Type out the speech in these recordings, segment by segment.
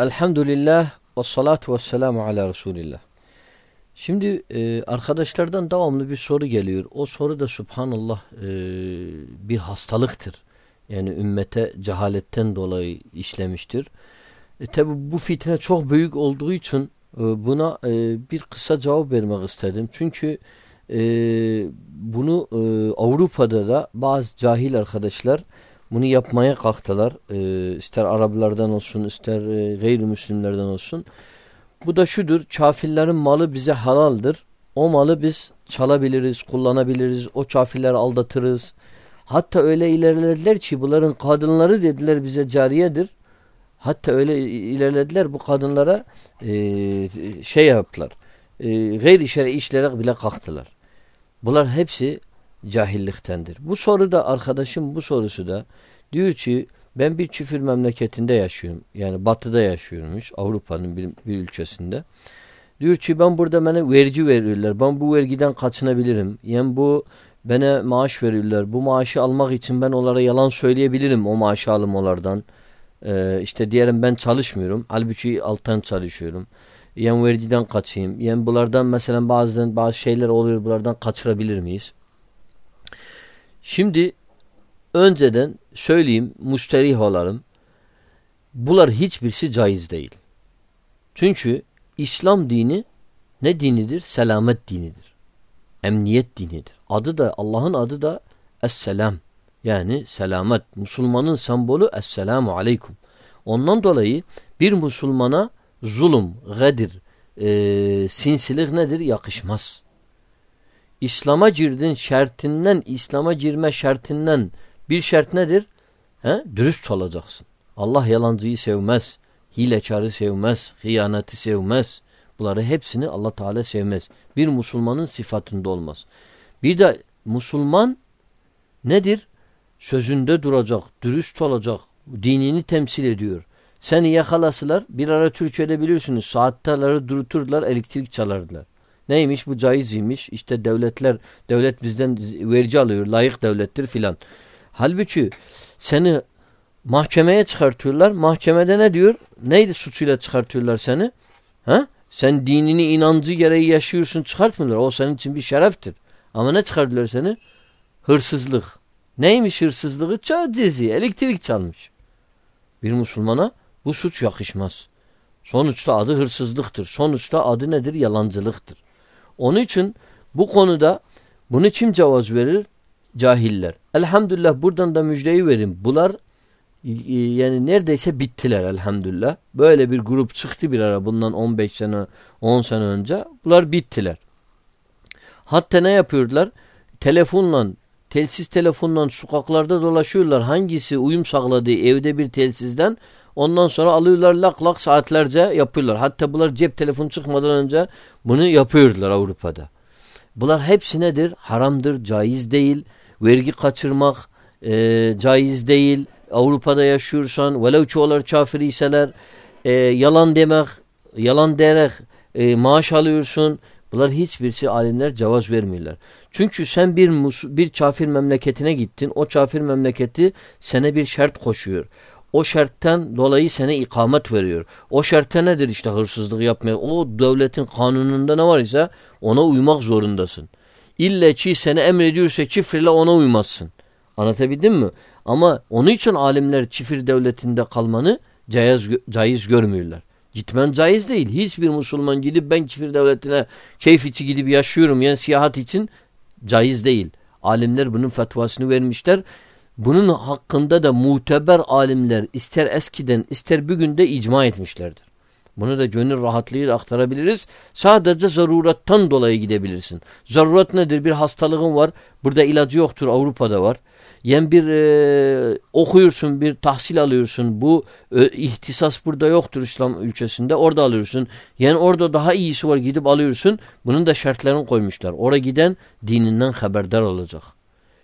Elhamdülillah ve salatu ve selamu ala Resulillah. Şimdi e, arkadaşlardan devamlı bir soru geliyor. O soru da subhanallah e, bir hastalıktır. Yani ümmete cehaletten dolayı işlemiştir. E, Tabi bu fitne çok büyük olduğu için e, buna e, bir kısa cevap vermek istedim. Çünkü e, bunu e, Avrupa'da da bazı cahil arkadaşlar bunu yapmaya kalktılar. E, ister Araplardan olsun ister e, gayrimüslimlerden olsun. Bu da şudur. Kafirlerin malı bize halaldır. O malı biz çalabiliriz, kullanabiliriz. O kafirleri aldatırız. Hatta öyle ilerlediler ki bunların kadınları dediler bize cariyedir. Hatta öyle ilerlediler bu kadınlara e, şey yaptılar. E, gayri şer'i işlere bile kalktılar. Bunlar hepsi cahilliktendir. Bu soru da arkadaşım bu sorusu da diyor ki ben bir küfür memleketinde yaşıyorum. Yani batıda yaşıyormuş Avrupa'nın bir, bir ülkesinde. Diyor ki ben burada bana vergi veriyorlar. Ben bu vergiden kaçınabilirim. Yani bu bana maaş veriyorlar. Bu maaşı almak için ben onlara yalan söyleyebilirim o maaşı alım onlardan. Ee, işte diyelim ben çalışmıyorum. Halbuki alttan çalışıyorum. Yani vergiden kaçayım. Yani bunlardan mesela bazen bazı şeyler oluyor. Bunlardan kaçırabilir miyiz? Şimdi önceden söyleyeyim, müsterih olalım. Bunlar hiçbirisi caiz değil. Çünkü İslam dini ne dinidir? Selamet dinidir. Emniyet dinidir. Adı da Allah'ın adı da Esselam. Yani selamet. Müslümanın sembolü Esselamu Aleyküm. Ondan dolayı bir Müslümana zulüm, gadir, e, sinsilik nedir? Yakışmaz. İslam'a girdin şertinden, İslam'a girme şertinden bir şart nedir? He? Dürüst olacaksın. Allah yalancıyı sevmez. Hilekarı sevmez. Hıyaneti sevmez. Bunları hepsini Allah Teala sevmez. Bir Müslümanın sıfatında olmaz. Bir de Müslüman nedir? Sözünde duracak, dürüst olacak, dinini temsil ediyor. Seni yakalasılar, bir ara Türkiye'de biliyorsunuz saatlerleri duruturlar, elektrik çalardılar. Neymiş bu caiziymiş. İşte devletler, devlet bizden vergi alıyor, layık devlettir filan. Halbuki seni mahkemeye çıkartıyorlar. Mahkemede ne diyor? Neydi suçuyla çıkartıyorlar seni? Ha? Sen dinini inancı gereği yaşıyorsun çıkartmıyorlar. O senin için bir şereftir. Ama ne çıkartıyorlar seni? Hırsızlık. Neymiş hırsızlığı? Çağcezi. Elektrik çalmış. Bir Müslümana bu suç yakışmaz. Sonuçta adı hırsızlıktır. Sonuçta adı nedir? Yalancılıktır. Onun için bu konuda bunu kim cevaz verir? Cahiller. Elhamdülillah buradan da müjdeyi verin. Bunlar e, yani neredeyse bittiler elhamdülillah. Böyle bir grup çıktı bir ara bundan 15 sene 10 sene önce. Bunlar bittiler. Hatta ne yapıyorlar? Telefonla telsiz telefonla sokaklarda dolaşıyorlar. Hangisi uyum sağladığı evde bir telsizden ondan sonra alıyorlar lak lak saatlerce yapıyorlar. Hatta bunlar cep telefonu çıkmadan önce bunu yapıyorlar Avrupa'da. Bunlar hepsi nedir? Haramdır, caiz değil. Vergi kaçırmak e, caiz değil. Avrupa'da yaşıyorsan velev çoğular kafir iseler e, yalan demek, yalan derek e, maaş alıyorsun. Bunlar hiçbirisi alimler cevaz vermiyorlar. Çünkü sen bir bir kafir memleketine gittin. O kafir memleketi sana bir şart koşuyor. O şarttan dolayı sana ikamet veriyor. O şartta nedir işte hırsızlık yapmaya? O devletin kanununda ne var ise ona uymak zorundasın. İlle ki seni emrediyorsa çifirle ona uymazsın. Anlatabildim mi? Ama onun için alimler çifir devletinde kalmanı caiz, caiz görmüyorlar. Gitmen caiz değil. Hiçbir Müslüman gidip ben çifir devletine keyif içi gidip yaşıyorum yani siyahat için caiz değil. Alimler bunun fetvasını vermişler. Bunun hakkında da muteber alimler ister eskiden ister bugün de icma etmişlerdir. Bunu da gönül rahatlığıyla aktarabiliriz. Sadece zarurattan dolayı gidebilirsin. Zarurat nedir? Bir hastalığın var. Burada ilacı yoktur. Avrupa'da var. Yani bir e, okuyorsun, bir tahsil alıyorsun. Bu e, ihtisas burada yoktur İslam ülkesinde. Orada alıyorsun. Yani orada daha iyisi var gidip alıyorsun. Bunun da şartlarını koymuşlar. Oraya giden dininden haberdar olacak.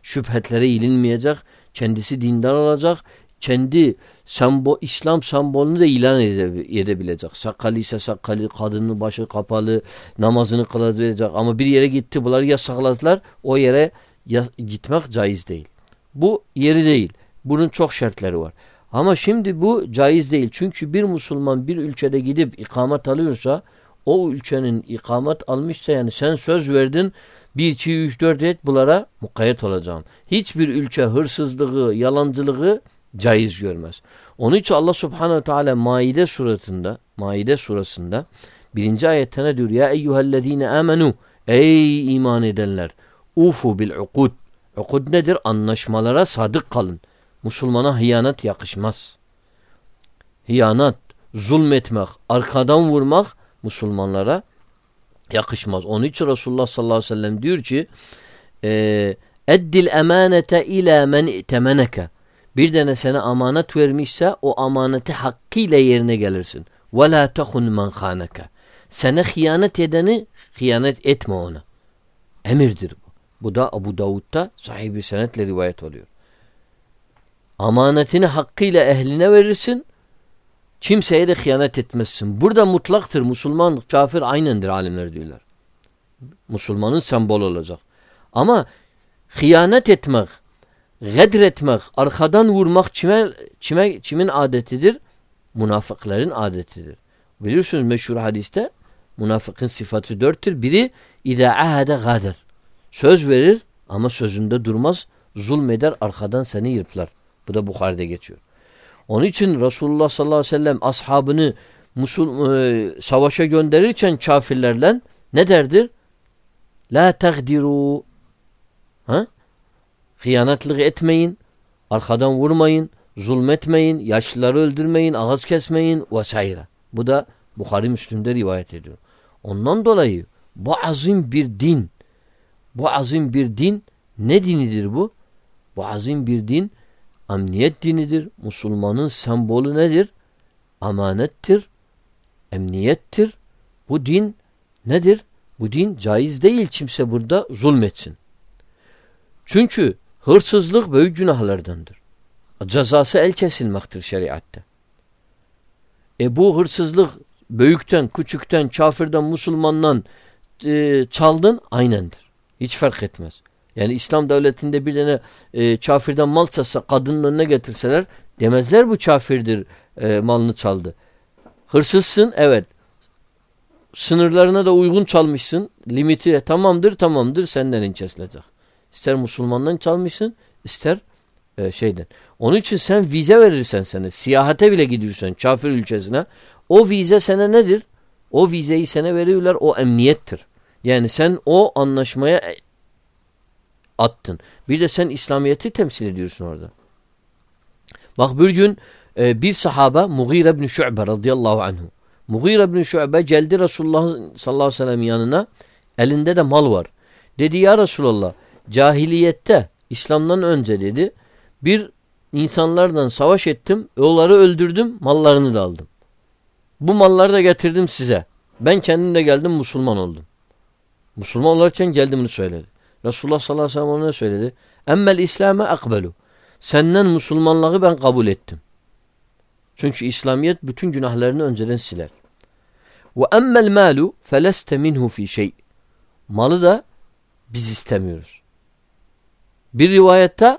Şüphetlere ilinmeyecek. Kendisi dindar olacak. Kendi sembo, İslam sembolünü de ilan edebilecek. Sakalı ise sakalı, kadının başı kapalı, namazını kılacak. Ama bir yere gitti bunları yasakladılar. O yere ya, gitmek caiz değil. Bu yeri değil. Bunun çok şartları var. Ama şimdi bu caiz değil. Çünkü bir Müslüman bir ülkede gidip ikamet alıyorsa o ülkenin ikamet almışsa yani sen söz verdin 1, 2, 3, 4 et bunlara mukayyet olacağım. Hiçbir ülke hırsızlığı, yalancılığı caiz görmez. Onun için Allah subhanehu teala Maide suratında, Maide surasında birinci ayette ne diyor? Ya eyyühellezine amenu Ey iman edenler ufu bil ukud. Ukud nedir? Anlaşmalara sadık kalın. Musulmana hıyanet yakışmaz. Hıyanet, zulmetmek, arkadan vurmak Müslümanlara yakışmaz. Onun için Resulullah sallallahu aleyhi ve sellem diyor ki e, eddil emanete ila men itemeneke bir tane sana amanet vermişse o amaneti hakkıyla yerine gelirsin. La tehun men khaneke. Sana hıyanet edeni hıyanet etme ona. Emirdir bu. Bu da Abu Davud'da sahibi senetle rivayet oluyor. Amanetini hakkıyla ehline verirsin. Kimseye de hıyanet etmezsin. Burada mutlaktır. Müslüman, kafir aynendir alimler diyorlar. Müslümanın sembol olacak. Ama hıyanet etmek, gedretmek, arkadan vurmak kime, kime, kimin adetidir? Münafıkların adetidir. Biliyorsunuz meşhur hadiste münafıkın sıfatı dörttür. Biri اِذَا ahade gader. Söz verir ama sözünde durmaz. Zulmeder arkadan seni yırplar. Bu da Bukhari'de geçiyor. Onun için Resulullah sallallahu aleyhi ve sellem ashabını Musul, e, savaşa gönderirken kafirlerle ne derdir? La tegdiru. Ha? Hıyanetlik etmeyin. Arkadan vurmayın. Zulmetmeyin. Yaşlıları öldürmeyin. Ağız kesmeyin. Vesaire. Bu da Bukhari Müslüm'de rivayet ediyor. Ondan dolayı bu azim bir din. Bu azim bir din ne dinidir bu? Bu azim bir din emniyet dinidir. Müslümanın sembolü nedir? Amanettir. Emniyettir. Bu din nedir? Bu din caiz değil kimse burada zulmetsin. Çünkü hırsızlık büyük günahlardandır. Cezası el kesilmektir şeriatte. E bu hırsızlık büyükten, küçükten, kafirden, musulmandan e, çaldın aynendir. Hiç fark etmez. Yani İslam devletinde bir tane e, kafirden mal çalsa kadının önüne getirseler demezler bu kafirdir e, malını çaldı. Hırsızsın evet. Sınırlarına da uygun çalmışsın. Limiti tamamdır tamamdır senden incesilecek. İster Müslümandan çalmışsın ister e, şeyden. Onun için sen vize verirsen sana siyahate bile gidiyorsan kafir ülkesine o vize sana nedir? O vizeyi sana veriyorlar o emniyettir. Yani sen o anlaşmaya attın. Bir de sen İslamiyet'i temsil ediyorsun orada. Bak bir gün e, bir sahaba Mughire bin Şu'be radıyallahu anhu. Mughire bin Şu'be geldi Resulullah sallallahu aleyhi ve sellem yanına. Elinde de mal var. Dedi ya Resulallah cahiliyette İslam'dan önce dedi bir insanlardan savaş ettim. Onları öldürdüm. Mallarını da aldım. Bu malları da getirdim size. Ben kendim de geldim Müslüman oldum. Müslüman olurken geldim bunu söyledi. Resulullah sallallahu aleyhi ve sellem ona söyledi. Emmel İslam'e akbelu. Senden Müslümanlığı ben kabul ettim. Çünkü İslamiyet bütün günahlarını önceden siler. Ve emmel malu feleste minhu fi şey. Malı da biz istemiyoruz. Bir rivayette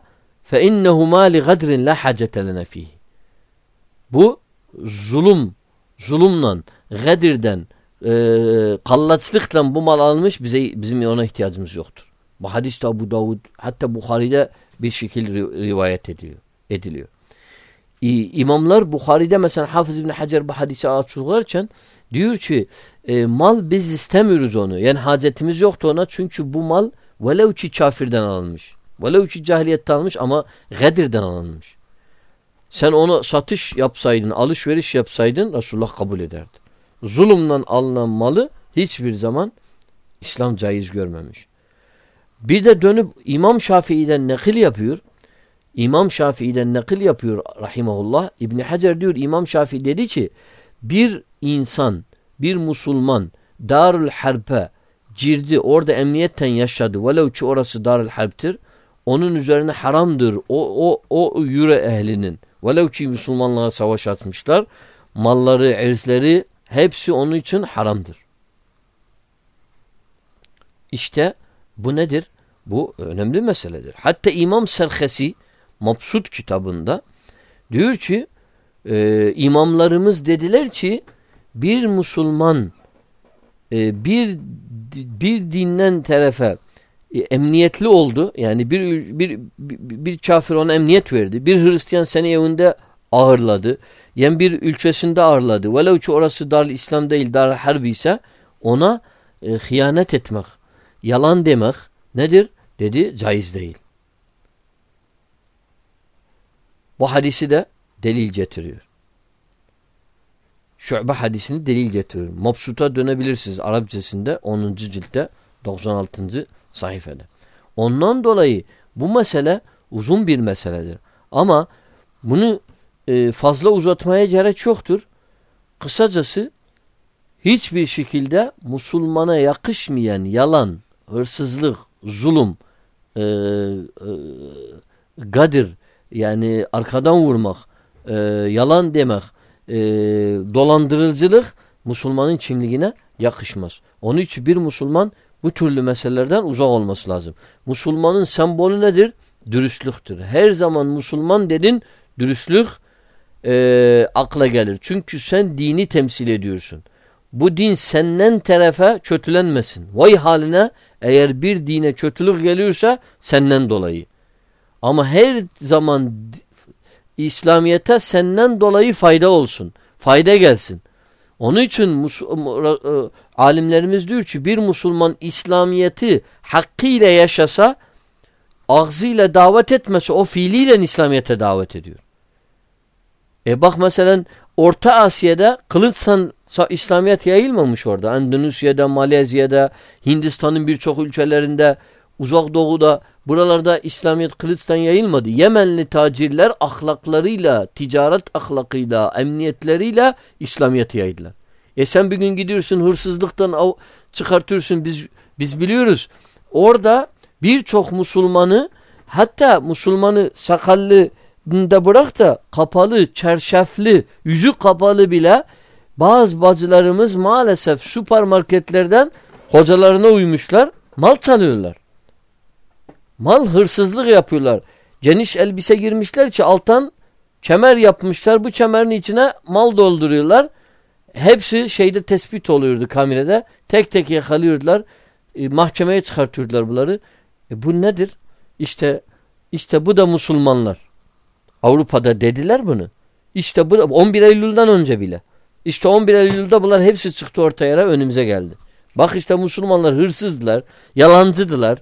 mali gadrin la hacete lena fihi. Bu zulüm, zulümle, gadirden, e, kallaçlıkla bu mal almış bize bizim ona ihtiyacımız yoktur. Bu hadis de Abu Davud hatta Bukhari'de bir şekilde rivayet ediliyor. ediliyor. İmamlar Bukhari'de mesela Hafız İbni Hacer bu hadisi açıklarken diyor ki e, mal biz istemiyoruz onu. Yani hacetimiz yoktu ona çünkü bu mal velev ki kafirden alınmış. Velev ki cahiliyetten alınmış ama Gadir'den alınmış. Sen onu satış yapsaydın, alışveriş yapsaydın Resulullah kabul ederdi. Zulümden alınan malı hiçbir zaman İslam caiz görmemiş. Bir de dönüp İmam Şafii'den nakil yapıyor. İmam Şafii'den nakil yapıyor rahimahullah. İbni Hacer diyor İmam Şafii dedi ki bir insan, bir Müslüman Darül Harp'e girdi orada emniyetten yaşadı. Velev ki orası Darül Harp'tir. Onun üzerine haramdır o, o, o yüre ehlinin. Velev ki Müslümanlara savaş atmışlar. Malları, erzleri hepsi onun için haramdır. İşte bu nedir? Bu önemli meseledir. Hatta İmam Serhesi Mabsut kitabında Diyor ki e, imamlarımız dediler ki bir Müslüman e, bir bir dinden tarafa e, emniyetli oldu. Yani bir, bir bir kafir ona emniyet verdi. Bir Hristiyan seni evinde ağırladı. Yani bir ülkesinde ağırladı. Velev ki orası dar İslam değil dar harbi ise ona e, hıyanet etmek, yalan demek nedir? Dedi caiz değil. Bu hadisi de delil getiriyor. Şu'be hadisini delil getiriyor. Mabsut'a dönebilirsiniz Arapçasında 10. ciltte 96. sayfada. Ondan dolayı bu mesele uzun bir meseledir. Ama bunu e, fazla uzatmaya gerek yoktur. Kısacası hiçbir şekilde Müslümana yakışmayan yalan, hırsızlık, zulüm, e, e, gadir yani arkadan vurmak, e, yalan demek, e, dolandırıcılık Müslümanın kimliğine yakışmaz. Onun için bir Müslüman bu türlü meselelerden uzak olması lazım. Müslümanın sembolü nedir? Dürüstlüktür. Her zaman Müslüman dedin dürüstlük e, akla gelir. Çünkü sen dini temsil ediyorsun. Bu din senden tarafa kötülenmesin. Vay haline eğer bir dine kötülük geliyorsa senden dolayı. Ama her zaman İslamiyete senden dolayı fayda olsun. Fayda gelsin. Onun için e, alimlerimiz diyor ki bir Müslüman İslamiyeti hakkıyla yaşasa ağzıyla davet etmese o fiiliyle İslamiyete davet ediyor. E bak mesela Orta Asya'da kılıçsan İslamiyet yayılmamış orada. Endonezya'da, Malezya'da, Hindistan'ın birçok ülkelerinde, Uzak Doğu'da buralarda İslamiyet kılıçtan yayılmadı. Yemenli tacirler ahlaklarıyla, ticaret ahlakıyla, emniyetleriyle İslamiyet'i yaydılar. E sen bir gün gidiyorsun hırsızlıktan çıkartıyorsun biz biz biliyoruz. Orada birçok Müslümanı hatta Müslümanı sakallı da bırak da kapalı, çarşaflı, yüzü kapalı bile bazı bacılarımız maalesef süpermarketlerden hocalarına uymuşlar, mal çalıyorlar. Mal hırsızlık yapıyorlar. Geniş elbise girmişler ki alttan kemer yapmışlar. Bu kemerin içine mal dolduruyorlar. Hepsi şeyde tespit oluyordu kamerada. Tek tek yakalıyordular. E, mahkemeye çıkartıyordular bunları. E, bu nedir? İşte işte bu da Müslümanlar. Avrupa'da dediler bunu. İşte bu 11 Eylül'den önce bile. İşte 11 Eylül'de bunlar hepsi çıktı ortaya önümüze geldi. Bak işte Müslümanlar hırsızdılar, yalancıdılar.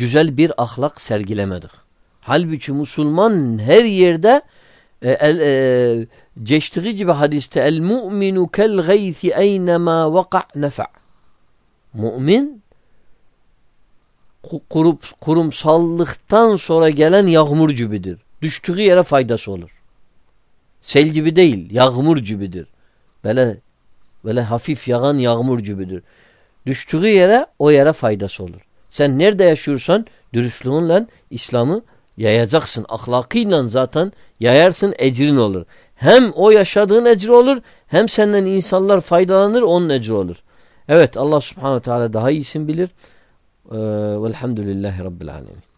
Güzel bir ahlak sergilemedik. Halbuki Müslüman her yerde e, el, e, geçtiği gibi hadiste el mu'minu kel gaythi eynema vaka nefa. Mümin kurup, kurumsallıktan sonra gelen yağmur gibidir. Düştüğü yere faydası olur. Sel gibi değil, yağmur gibidir. Böyle böyle hafif yağan yağmur gibidir. Düştüğü yere o yere faydası olur. Sen nerede yaşıyorsan dürüstlüğünle İslam'ı yayacaksın. Ahlakıyla zaten yayarsın ecrin olur. Hem o yaşadığın ecri olur hem senden insanlar faydalanır onun ecri olur. Evet Allah subhanahu teala daha iyisin bilir. Ee, velhamdülillahi rabbil alemin.